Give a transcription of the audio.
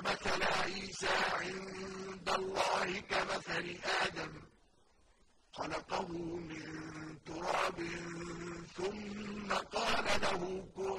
فمثل مَثَلَ عِيسَىٰ عِندَ اللَّهِ كَمَثَلِ آدَمَ ۖ خَلَقَهُ مِن تُرَابٍ ثُمَّ قَالَ لَهُ كُن